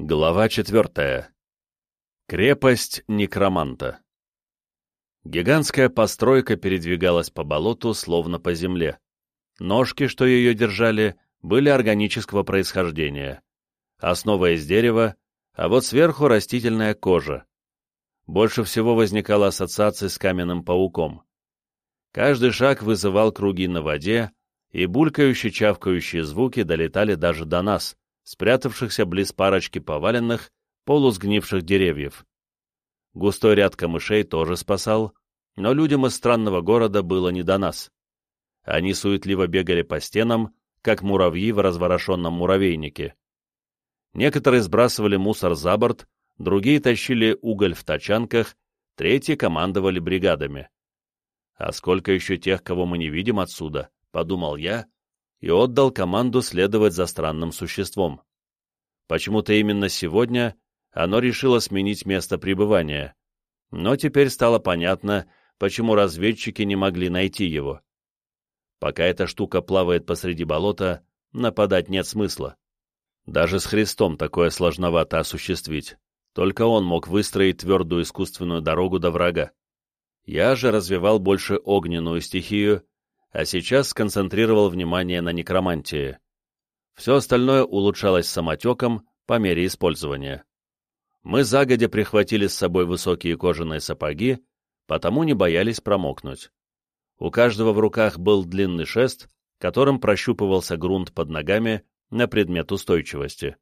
Глава четвертая. Крепость Некроманта. Гигантская постройка передвигалась по болоту, словно по земле. Ножки, что ее держали, были органического происхождения. Основа из дерева, а вот сверху растительная кожа. Больше всего возникала ассоциация с каменным пауком. Каждый шаг вызывал круги на воде, и булькающие-чавкающие звуки долетали даже до нас, спрятавшихся близ парочки поваленных, полусгнивших деревьев. Густой ряд камышей тоже спасал, но людям из странного города было не до нас. Они суетливо бегали по стенам, как муравьи в разворошенном муравейнике. Некоторые сбрасывали мусор за борт, другие тащили уголь в тачанках, третьи командовали бригадами. «А сколько еще тех, кого мы не видим отсюда?» — подумал я, и отдал команду следовать за странным существом. Почему-то именно сегодня оно решило сменить место пребывания, но теперь стало понятно, почему разведчики не могли найти его. Пока эта штука плавает посреди болота, нападать нет смысла. Даже с Христом такое сложновато осуществить. Только он мог выстроить твердую искусственную дорогу до врага. Я же развивал больше огненную стихию, а сейчас сконцентрировал внимание на некромантии. Все остальное улучшалось самотеком по мере использования. Мы загодя прихватили с собой высокие кожаные сапоги, потому не боялись промокнуть. У каждого в руках был длинный шест, которым прощупывался грунт под ногами на предмет устойчивости.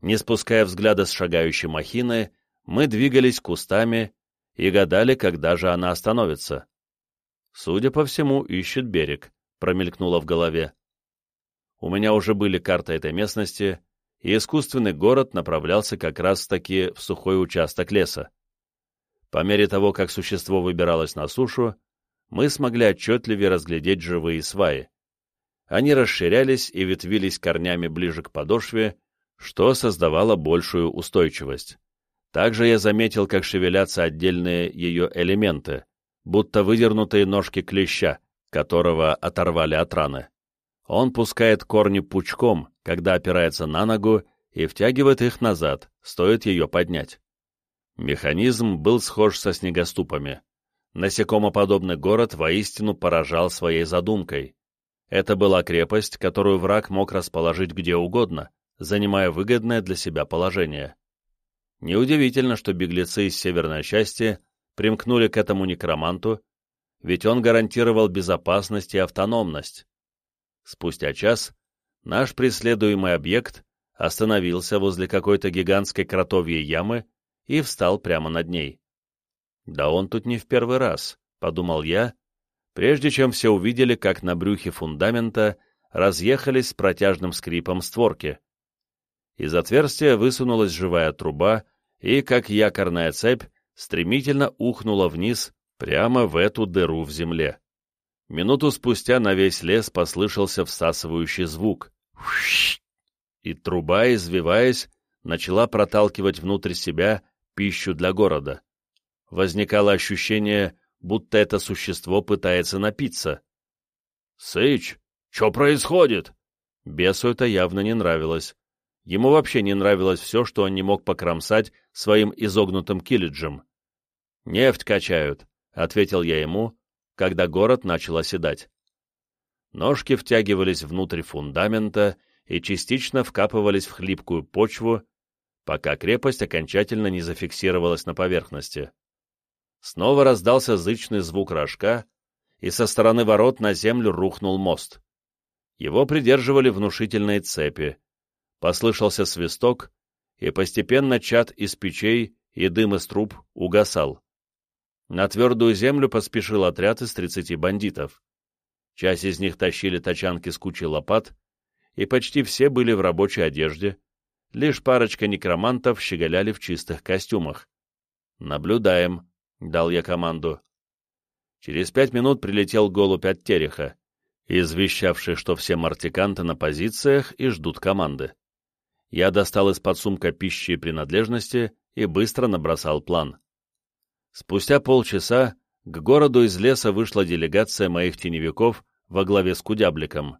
Не спуская взгляда с шагающей махины, мы двигались кустами и гадали, когда же она остановится. Судя по всему, ищет берег, промелькнуло в голове. У меня уже были карты этой местности, и искусственный город направлялся как раз-таки в сухой участок леса. По мере того, как существо выбиралось на сушу, мы смогли отчетливее разглядеть живые сваи. Они расширялись и ветвились корнями ближе к подошве, что создавало большую устойчивость. Также я заметил, как шевелятся отдельные ее элементы, будто выдернутые ножки клеща, которого оторвали от раны. Он пускает корни пучком, когда опирается на ногу, и втягивает их назад, стоит ее поднять. Механизм был схож со снегоступами. Насекомоподобный город воистину поражал своей задумкой. Это была крепость, которую враг мог расположить где угодно, занимая выгодное для себя положение. Неудивительно, что беглецы из северной части примкнули к этому некроманту, ведь он гарантировал безопасность и автономность. Спустя час наш преследуемый объект остановился возле какой-то гигантской кротовьей ямы и встал прямо над ней. «Да он тут не в первый раз», — подумал я, прежде чем все увидели, как на брюхе фундамента разъехались с протяжным скрипом створки. Из отверстия высунулась живая труба, и, как якорная цепь, стремительно ухнула вниз, прямо в эту дыру в земле. Минуту спустя на весь лес послышался всасывающий звук. И труба, извиваясь, начала проталкивать внутрь себя пищу для города. Возникало ощущение, будто это существо пытается напиться. «Сыч, что происходит?» Бесу это явно не нравилось. Ему вообще не нравилось все, что он не мог покромсать своим изогнутым килиджем. «Нефть качают», — ответил я ему, когда город начал оседать. Ножки втягивались внутрь фундамента и частично вкапывались в хлипкую почву, пока крепость окончательно не зафиксировалась на поверхности. Снова раздался зычный звук рожка, и со стороны ворот на землю рухнул мост. Его придерживали внушительные цепи, послышался свисток, и постепенно чад из печей и дым из труб угасал. На твердую землю поспешил отряд из тридцати бандитов. Часть из них тащили тачанки с кучей лопат, и почти все были в рабочей одежде, лишь парочка некромантов щеголяли в чистых костюмах. «Наблюдаем», — дал я команду. Через пять минут прилетел голубь от Тереха, извещавший, что все мартиканты на позициях и ждут команды я достал из-под сумка пищи и принадлежности и быстро набросал план. Спустя полчаса к городу из леса вышла делегация моих теневиков во главе с Кудябликом.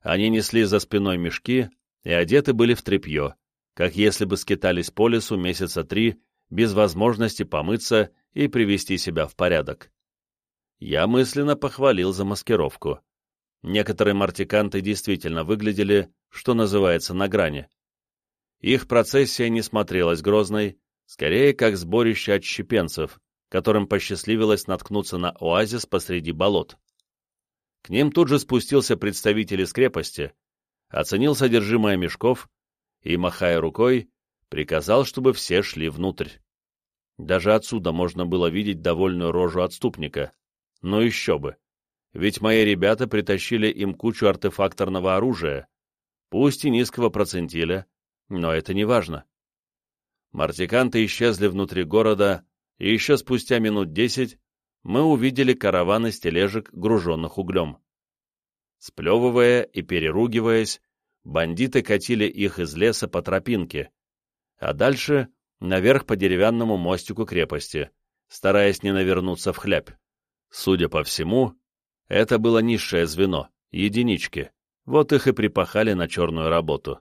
Они несли за спиной мешки и одеты были в тряпье, как если бы скитались по лесу месяца три, без возможности помыться и привести себя в порядок. Я мысленно похвалил за маскировку. Некоторые мартиканты действительно выглядели, что называется, на грани. Их процессия не смотрелась грозной, скорее как сборище отщепенцев, которым посчастливилось наткнуться на оазис посреди болот. К ним тут же спустился представитель из крепости, оценил содержимое мешков и, махая рукой, приказал, чтобы все шли внутрь. Даже отсюда можно было видеть довольную рожу отступника. Но еще бы. Ведь мои ребята притащили им кучу артефакторного оружия, пусть и низкого процентиля, но это не важно. Мартиканты исчезли внутри города, и еще спустя минут десять мы увидели караваны с тележек, груженных углем. Сплевывая и переругиваясь, бандиты катили их из леса по тропинке, а дальше наверх по деревянному мостику крепости, стараясь не навернуться в хлябь. Судя по всему, это было низшее звено, единички, вот их и припахали на черную работу.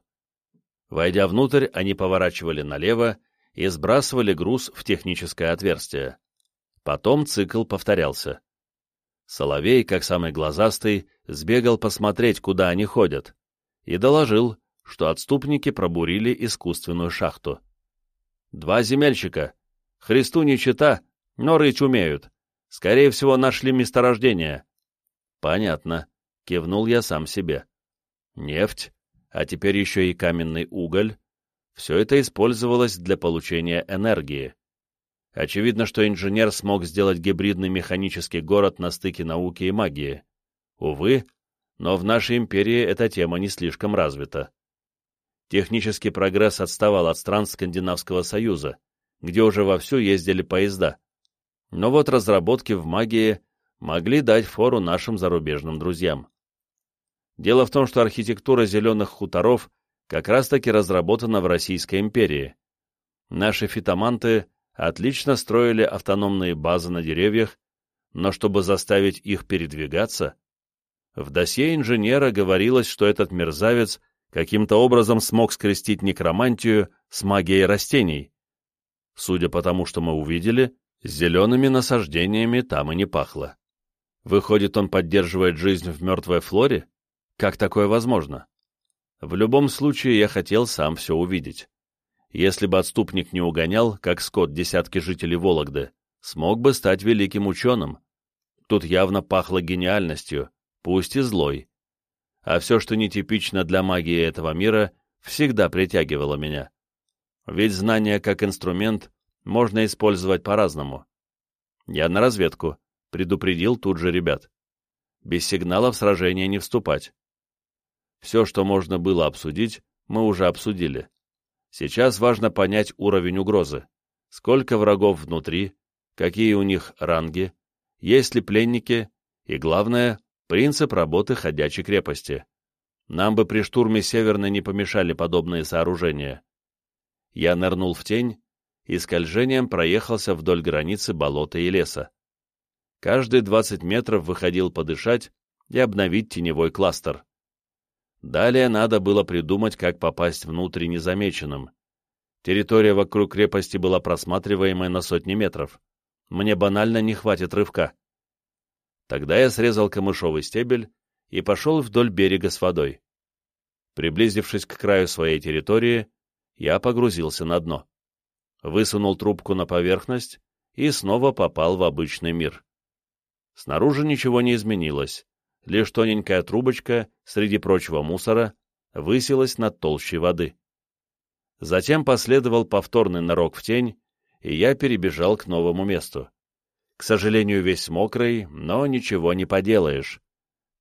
Войдя внутрь, они поворачивали налево и сбрасывали груз в техническое отверстие. Потом цикл повторялся. Соловей, как самый глазастый, сбегал посмотреть, куда они ходят, и доложил, что отступники пробурили искусственную шахту. Два земельщика. Христу не чита, но рыть умеют. Скорее всего, нашли месторождение. Понятно. Кивнул я сам себе. Нефть, а теперь еще и каменный уголь. Все это использовалось для получения энергии. Очевидно, что инженер смог сделать гибридный механический город на стыке науки и магии. Увы, но в нашей империи эта тема не слишком развита. Технический прогресс отставал от стран Скандинавского Союза, где уже вовсю ездили поезда. Но вот разработки в магии могли дать фору нашим зарубежным друзьям. Дело в том, что архитектура зеленых хуторов как раз-таки разработана в Российской империи. Наши фитоманты отлично строили автономные базы на деревьях, но чтобы заставить их передвигаться, в досье инженера говорилось, что этот мерзавец каким-то образом смог скрестить некромантию с магией растений. Судя по тому, что мы увидели, зелеными насаждениями там и не пахло. Выходит, он поддерживает жизнь в мертвой флоре? Как такое возможно? В любом случае, я хотел сам все увидеть. Если бы отступник не угонял, как скот десятки жителей Вологды, смог бы стать великим ученым. Тут явно пахло гениальностью, пусть и злой а все, что нетипично для магии этого мира, всегда притягивало меня. Ведь знание как инструмент можно использовать по-разному. Я на разведку, предупредил тут же ребят. Без сигнала в сражение не вступать. Все, что можно было обсудить, мы уже обсудили. Сейчас важно понять уровень угрозы. Сколько врагов внутри, какие у них ранги, есть ли пленники и, главное, Принцип работы ходячей крепости. Нам бы при штурме Северной не помешали подобные сооружения. Я нырнул в тень и скольжением проехался вдоль границы болота и леса. Каждые 20 метров выходил подышать и обновить теневой кластер. Далее надо было придумать, как попасть внутрь незамеченным. Территория вокруг крепости была просматриваемой на сотни метров. Мне банально не хватит рывка. Тогда я срезал камышовый стебель и пошел вдоль берега с водой. Приблизившись к краю своей территории, я погрузился на дно. Высунул трубку на поверхность и снова попал в обычный мир. Снаружи ничего не изменилось, лишь тоненькая трубочка среди прочего мусора высилась над толщей воды. Затем последовал повторный нырок в тень, и я перебежал к новому месту. К сожалению, весь мокрый, но ничего не поделаешь.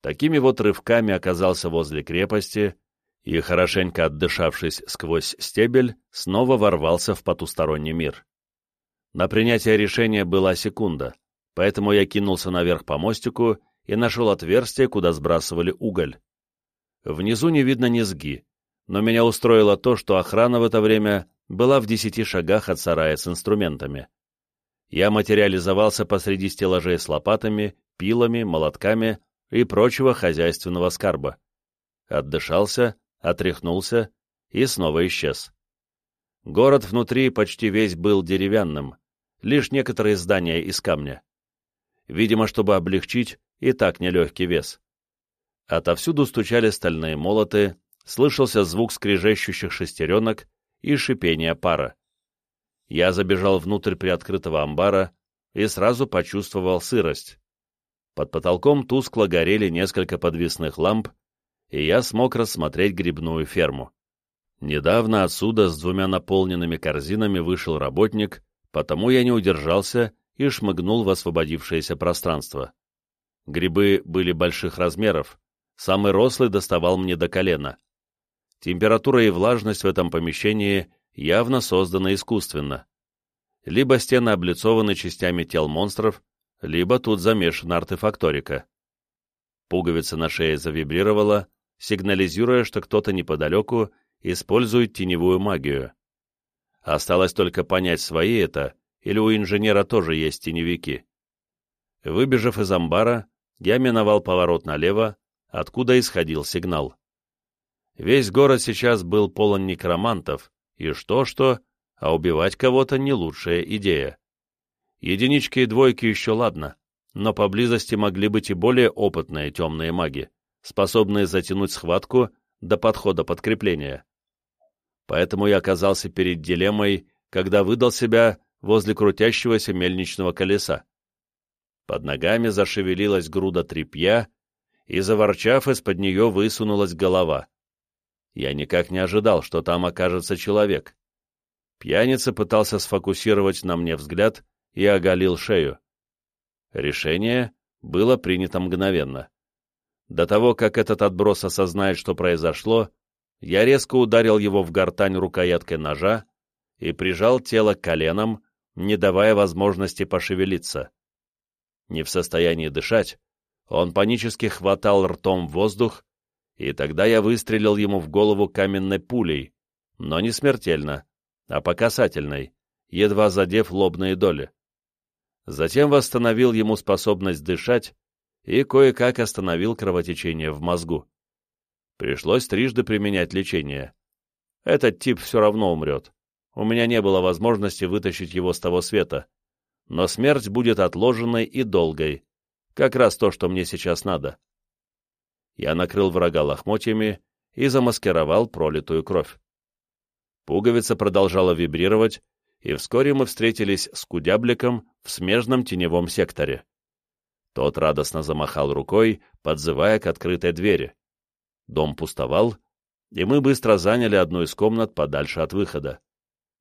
Такими вот рывками оказался возле крепости и, хорошенько отдышавшись сквозь стебель, снова ворвался в потусторонний мир. На принятие решения была секунда, поэтому я кинулся наверх по мостику и нашел отверстие, куда сбрасывали уголь. Внизу не видно низги, но меня устроило то, что охрана в это время была в десяти шагах от сарая с инструментами я материализовался посреди стеллажей с лопатами, пилами, молотками и прочего хозяйственного скарба. Отдышался, отряхнулся и снова исчез. Город внутри почти весь был деревянным, лишь некоторые здания из камня. Видимо, чтобы облегчить и так нелегкий вес. Отовсюду стучали стальные молоты, слышался звук скрежещущих шестеренок и шипение пара. Я забежал внутрь приоткрытого амбара и сразу почувствовал сырость. Под потолком тускло горели несколько подвесных ламп, и я смог рассмотреть грибную ферму. Недавно отсюда с двумя наполненными корзинами вышел работник, потому я не удержался и шмыгнул в освободившееся пространство. Грибы были больших размеров, самый рослый доставал мне до колена. Температура и влажность в этом помещении явно созданы искусственно. Либо стены облицованы частями тел монстров, либо тут замешана артефакторика. Пуговица на шее завибрировала, сигнализируя, что кто-то неподалеку использует теневую магию. Осталось только понять, свои это, или у инженера тоже есть теневики. Выбежав из амбара, я миновал поворот налево, откуда исходил сигнал. Весь город сейчас был полон некромантов, и что-что, а убивать кого-то не лучшая идея. Единички и двойки еще ладно, но поблизости могли быть и более опытные темные маги, способные затянуть схватку до подхода подкрепления. Поэтому я оказался перед дилеммой, когда выдал себя возле крутящегося мельничного колеса. Под ногами зашевелилась груда тряпья, и, заворчав, из-под нее высунулась голова. Я никак не ожидал, что там окажется человек. Пьяница пытался сфокусировать на мне взгляд и оголил шею. Решение было принято мгновенно. До того, как этот отброс осознает, что произошло, я резко ударил его в гортань рукояткой ножа и прижал тело коленом, не давая возможности пошевелиться. Не в состоянии дышать, он панически хватал ртом воздух, и тогда я выстрелил ему в голову каменной пулей, но не смертельно, а по касательной, едва задев лобные доли. Затем восстановил ему способность дышать и кое-как остановил кровотечение в мозгу. Пришлось трижды применять лечение. Этот тип все равно умрет. У меня не было возможности вытащить его с того света. Но смерть будет отложенной и долгой. Как раз то, что мне сейчас надо. Я накрыл врага лохмотьями и замаскировал пролитую кровь. Пуговица продолжала вибрировать, и вскоре мы встретились с Кудябликом в смежном теневом секторе. Тот радостно замахал рукой, подзывая к открытой двери. Дом пустовал, и мы быстро заняли одну из комнат подальше от выхода.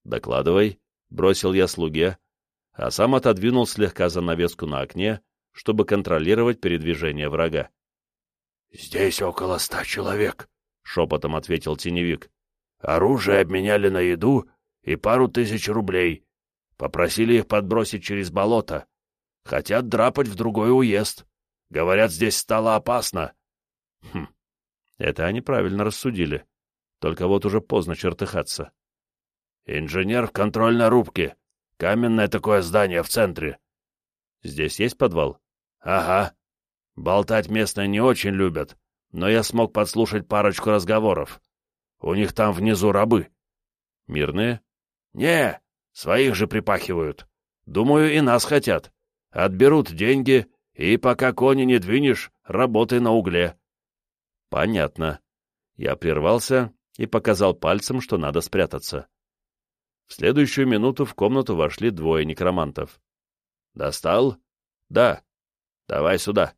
«Докладывай», — бросил я слуге, а сам отодвинул слегка занавеску на окне, чтобы контролировать передвижение врага. «Здесь около ста человек», — шепотом ответил теневик. «Оружие обменяли на еду и пару тысяч рублей. Попросили их подбросить через болото. Хотят драпать в другой уезд. Говорят, здесь стало опасно». «Хм, это они правильно рассудили. Только вот уже поздно чертыхаться. «Инженер в контрольной рубке. Каменное такое здание в центре». «Здесь есть подвал?» «Ага. Болтать местные не очень любят, но я смог подслушать парочку разговоров. У них там внизу рабы». «Мирные?» «Не, своих же припахивают. Думаю, и нас хотят. Отберут деньги, и пока кони не двинешь, работай на угле». Понятно. Я прервался и показал пальцем, что надо спрятаться. В следующую минуту в комнату вошли двое некромантов. «Достал?» «Да». «Давай сюда».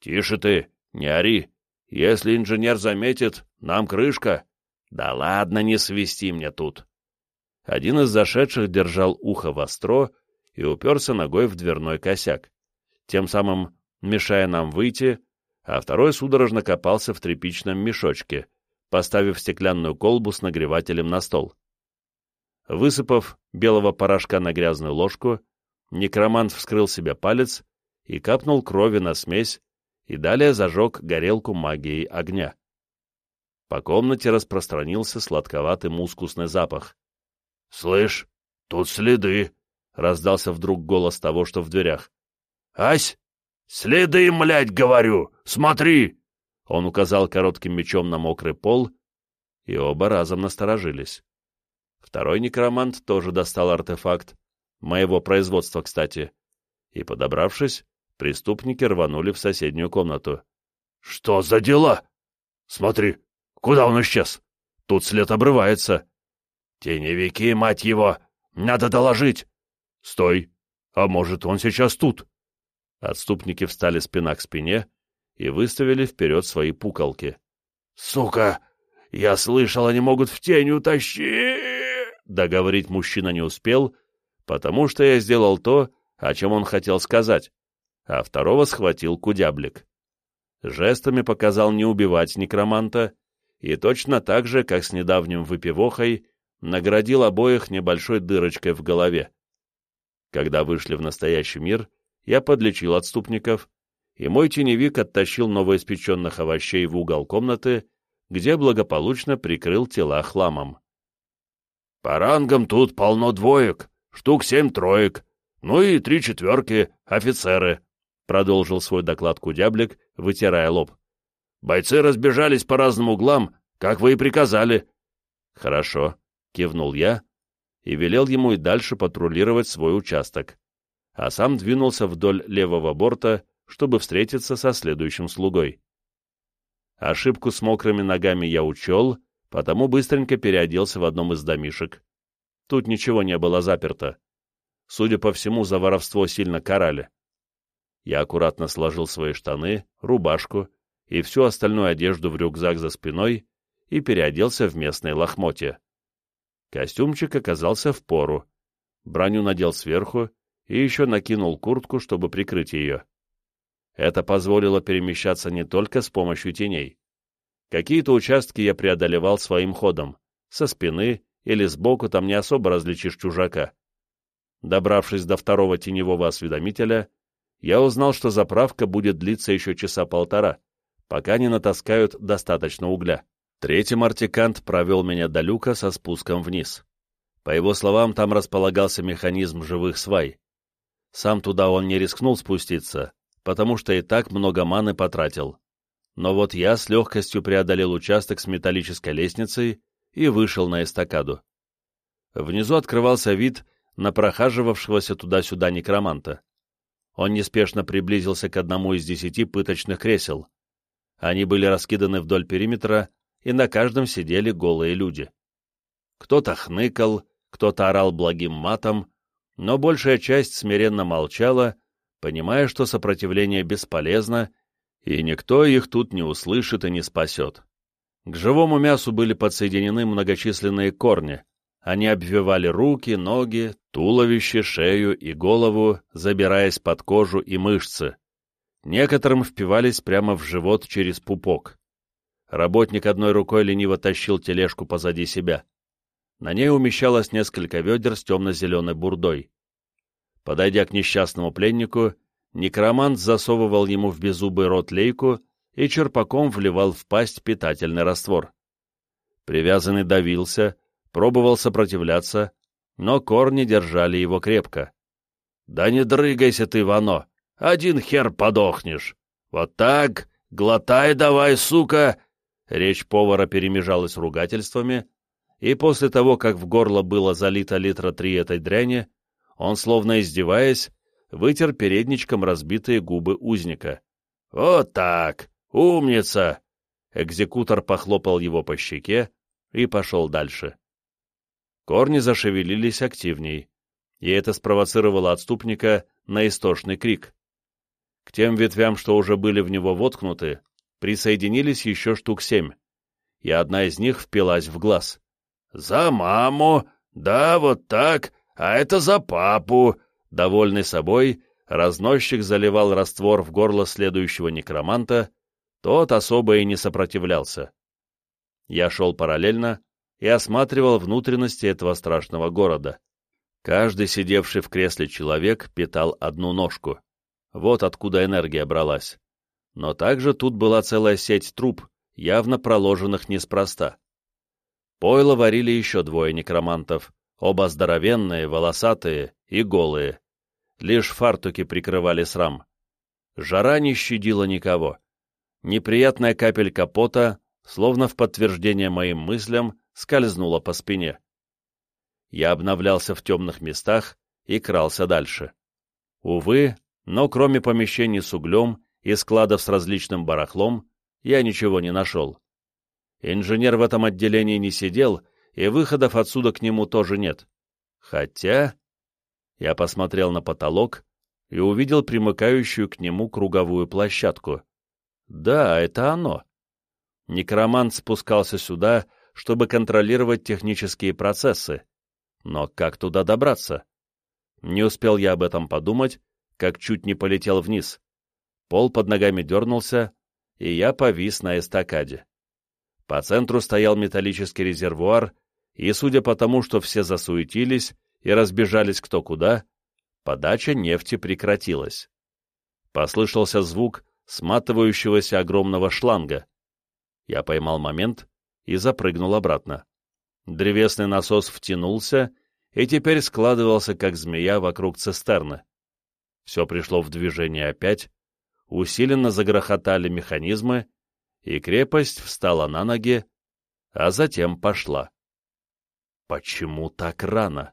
«Тише ты, не ори. Если инженер заметит, нам крышка». «Да ладно, не свисти мне тут». Один из зашедших держал ухо востро и уперся ногой в дверной косяк, тем самым мешая нам выйти а второй судорожно копался в тряпичном мешочке, поставив стеклянную колбу с нагревателем на стол. Высыпав белого порошка на грязную ложку, некромант вскрыл себе палец и капнул крови на смесь, и далее зажег горелку магией огня. По комнате распространился сладковатый мускусный запах. — Слышь, тут следы! — раздался вдруг голос того, что в дверях. — Ась, «Следы, млядь, говорю! Смотри!» Он указал коротким мечом на мокрый пол, и оба разом насторожились. Второй некромант тоже достал артефакт, моего производства, кстати, и, подобравшись, преступники рванули в соседнюю комнату. «Что за дела? Смотри, куда он исчез? Тут след обрывается. Теневики, мать его! Надо доложить! Стой! А может, он сейчас тут?» Отступники встали спина к спине и выставили вперед свои пукалки. «Сука! Я слышал, они могут в тень утащить!» Договорить мужчина не успел, потому что я сделал то, о чем он хотел сказать, а второго схватил кудяблик. Жестами показал не убивать некроманта и точно так же, как с недавним выпивохой, наградил обоих небольшой дырочкой в голове. Когда вышли в настоящий мир, я подлечил отступников, и мой теневик оттащил новоиспеченных овощей в угол комнаты, где благополучно прикрыл тела хламом. «По рангам тут полно двоек, штук семь троек, ну и три четверки, офицеры», — продолжил свой доклад Кудяблик, вытирая лоб. «Бойцы разбежались по разным углам, как вы и приказали». «Хорошо», — кивнул я и велел ему и дальше патрулировать свой участок а сам двинулся вдоль левого борта, чтобы встретиться со следующим слугой. Ошибку с мокрыми ногами я учел, потому быстренько переоделся в одном из домишек. Тут ничего не было заперто. Судя по всему, за воровство сильно карали. Я аккуратно сложил свои штаны, рубашку и всю остальную одежду в рюкзак за спиной и переоделся в местные лохмотья. Костюмчик оказался в пору. Броню надел сверху и еще накинул куртку, чтобы прикрыть ее. Это позволило перемещаться не только с помощью теней. Какие-то участки я преодолевал своим ходом, со спины или сбоку там не особо различишь чужака. Добравшись до второго теневого осведомителя, я узнал, что заправка будет длиться еще часа полтора, пока не натаскают достаточно угля. Третий мартикант провел меня до люка со спуском вниз. По его словам, там располагался механизм живых свай. Сам туда он не рискнул спуститься, потому что и так много маны потратил. Но вот я с легкостью преодолел участок с металлической лестницей и вышел на эстакаду. Внизу открывался вид на прохаживавшегося туда-сюда некроманта. Он неспешно приблизился к одному из десяти пыточных кресел. Они были раскиданы вдоль периметра, и на каждом сидели голые люди. Кто-то хныкал, кто-то орал благим матом, но большая часть смиренно молчала, понимая, что сопротивление бесполезно, и никто их тут не услышит и не спасет. К живому мясу были подсоединены многочисленные корни. Они обвивали руки, ноги, туловище, шею и голову, забираясь под кожу и мышцы. Некоторым впивались прямо в живот через пупок. Работник одной рукой лениво тащил тележку позади себя. На ней умещалось несколько ведер с темно-зеленой бурдой. Подойдя к несчастному пленнику, некромант засовывал ему в беззубый рот лейку и черпаком вливал в пасть питательный раствор. Привязанный давился, пробовал сопротивляться, но корни держали его крепко. «Да не дрыгайся ты, Вано! Один хер подохнешь! Вот так! Глотай давай, сука!» Речь повара перемежалась ругательствами, и после того, как в горло было залито литра три этой дряни, он, словно издеваясь, вытер передничком разбитые губы узника. «Вот так! Умница!» Экзекутор похлопал его по щеке и пошел дальше. Корни зашевелились активней, и это спровоцировало отступника на истошный крик. К тем ветвям, что уже были в него воткнуты, присоединились еще штук семь, и одна из них впилась в глаз. «За маму! Да, вот так! А это за папу!» Довольный собой, разносчик заливал раствор в горло следующего некроманта, тот особо и не сопротивлялся. Я шел параллельно и осматривал внутренности этого страшного города. Каждый сидевший в кресле человек питал одну ножку. Вот откуда энергия бралась. Но также тут была целая сеть труб, явно проложенных неспроста. Пойло варили еще двое некромантов, оба здоровенные, волосатые и голые. Лишь фартуки прикрывали срам. Жара не щадила никого. Неприятная капелька пота, словно в подтверждение моим мыслям, скользнула по спине. Я обновлялся в темных местах и крался дальше. Увы, но кроме помещений с углем и складов с различным барахлом, я ничего не нашел. Инженер в этом отделении не сидел, и выходов отсюда к нему тоже нет. Хотя... Я посмотрел на потолок и увидел примыкающую к нему круговую площадку. Да, это оно. Некромант спускался сюда, чтобы контролировать технические процессы. Но как туда добраться? Не успел я об этом подумать, как чуть не полетел вниз. Пол под ногами дернулся, и я повис на эстакаде. По центру стоял металлический резервуар, и, судя по тому, что все засуетились и разбежались кто куда, подача нефти прекратилась. Послышался звук сматывающегося огромного шланга. Я поймал момент и запрыгнул обратно. Древесный насос втянулся и теперь складывался, как змея, вокруг цистерны. Все пришло в движение опять, усиленно загрохотали механизмы, и крепость встала на ноги, а затем пошла. Почему так рано?